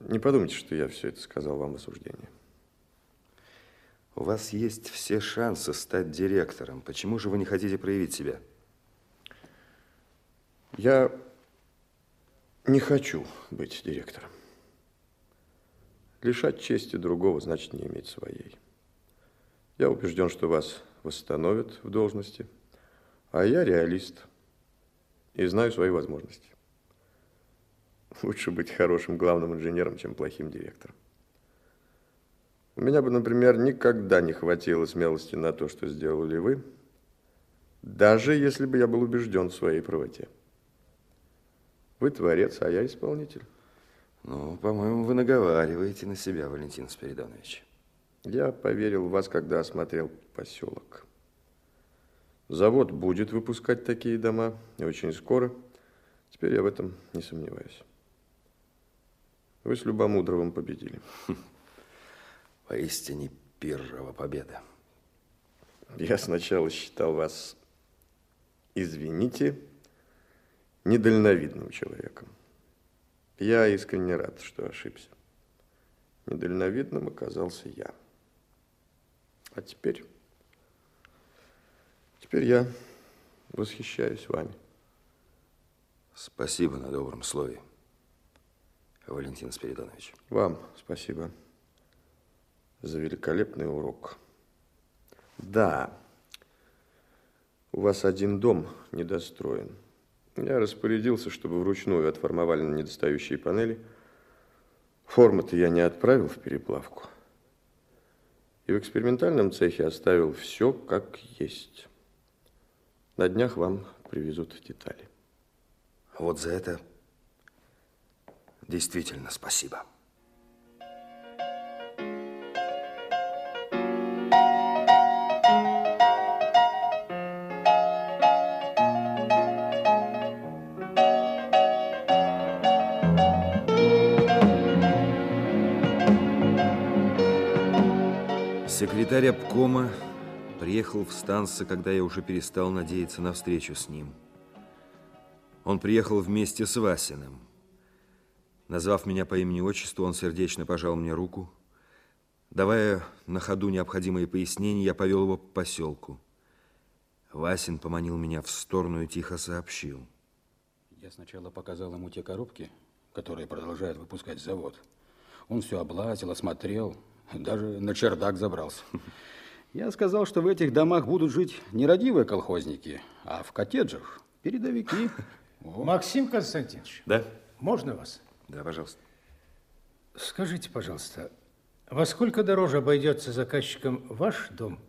Не подумайте, что я все это сказал вам в осуждении. У вас есть все шансы стать директором. Почему же вы не хотите проявить себя? Я не хочу быть директором. Лишать чести другого значит не иметь своей. Я убежден, что вас восстановят в должности, а я реалист и знаю свои возможности. Лучше быть хорошим главным инженером, чем плохим директором. У меня бы, например, никогда не хватило смелости на то, что сделали вы, даже если бы я был убежден в своей правоте. Вы творец, а я исполнитель. Ну, по-моему, вы наговариваете на себя, Валентин Спиридонович. Я поверил в вас, когда осмотрел поселок. Завод будет выпускать такие дома, и очень скоро. Теперь я в этом не сомневаюсь. Вы с Любомудровым победили. Поистине пиррова победа. Я сначала считал вас, извините, недальновидным человеком. Я искренне рад, что ошибся. Недальновидным оказался я. А теперь... Теперь я восхищаюсь вами. Спасибо на добром слове, Валентин Спиридонович. Вам спасибо за великолепный урок. Да, у вас один дом недостроен. Я распорядился, чтобы вручную отформовали на недостающие панели. Формы-то я не отправил в переплавку. И в экспериментальном цехе оставил все как есть. На днях вам привезут детали. Вот за это действительно спасибо. Секретарь обкома приехал в станцию, когда я уже перестал надеяться на встречу с ним. Он приехал вместе с Васиным. Назвав меня по имени-отчеству, он сердечно пожал мне руку. Давая на ходу необходимые пояснения, я повел его по поселку. Васин поманил меня в сторону и тихо сообщил. Я сначала показал ему те коробки, которые продолжает выпускать завод. Он все облазил, осмотрел, даже на чердак забрался. Я сказал, что в этих домах будут жить не родивые колхозники, а в коттеджах передовики. Максим Константинович. Да? Можно вас? Да, пожалуйста. Скажите, пожалуйста, во сколько дороже обойдется заказчикам ваш дом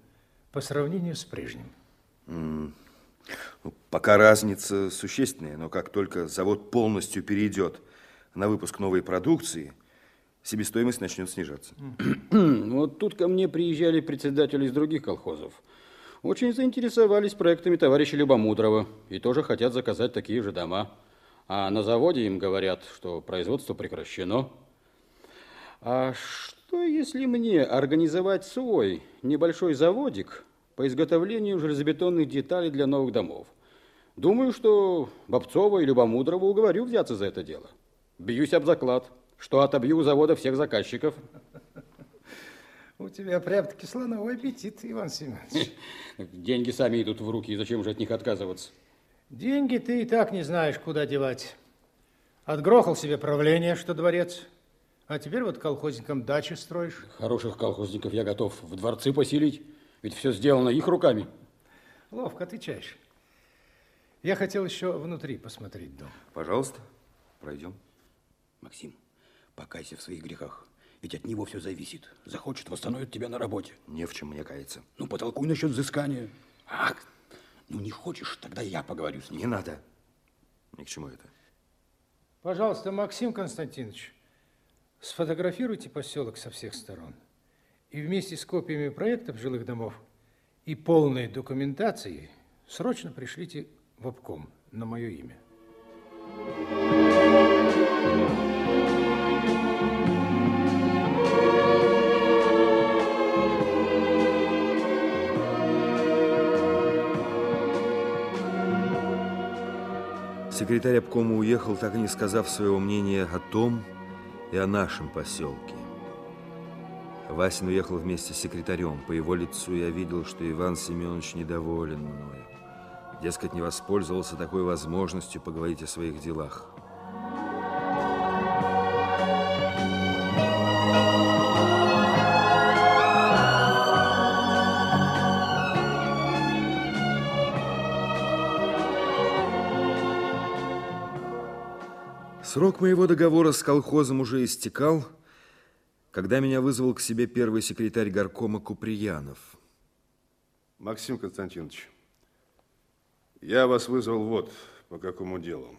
по сравнению с прежним? Mm. Ну, пока разница существенная, но как только завод полностью перейдет на выпуск новой продукции, себестоимость начнет снижаться. Вот тут ко мне приезжали председатели из других колхозов. Очень заинтересовались проектами товарища Любомудрова и тоже хотят заказать такие же дома. А на заводе им говорят, что производство прекращено. А что, если мне организовать свой небольшой заводик по изготовлению железобетонных деталей для новых домов? Думаю, что Бобцова и Любомудрова уговорю взяться за это дело. Бьюсь об заклад что отобью у завода всех заказчиков. У тебя прям-таки слоновой аппетит, Иван Семенович. Деньги сами идут в руки, и зачем же от них отказываться? Деньги ты и так не знаешь, куда девать. Отгрохал себе правление, что дворец, а теперь вот колхозникам дачи строишь. Хороших колхозников я готов в дворцы поселить, ведь все сделано их руками. Ловко отвечаешь. Я хотел еще внутри посмотреть дом. Пожалуйста, пройдем. Максим, Покайся в своих грехах. Ведь от него все зависит. Захочет, восстановит тебя на работе. Не в чем мне каяться. Ну, потолкуй насчет взыскания. Ах, ну не хочешь, тогда я поговорю с ним. Не надо. Ни к чему это. Пожалуйста, Максим Константинович, сфотографируйте поселок со всех сторон. И вместе с копиями проектов жилых домов и полной документацией срочно пришлите в обком на мое имя. Секретарь обкома уехал, так и не сказав своего мнения о том, и о нашем поселке. Васин уехал вместе с секретарем. По его лицу я видел, что Иван Семенович недоволен мною. Дескать, не воспользовался такой возможностью поговорить о своих делах. Срок моего договора с колхозом уже истекал, когда меня вызвал к себе первый секретарь горкома Куприянов. Максим Константинович, я вас вызвал вот по какому делу.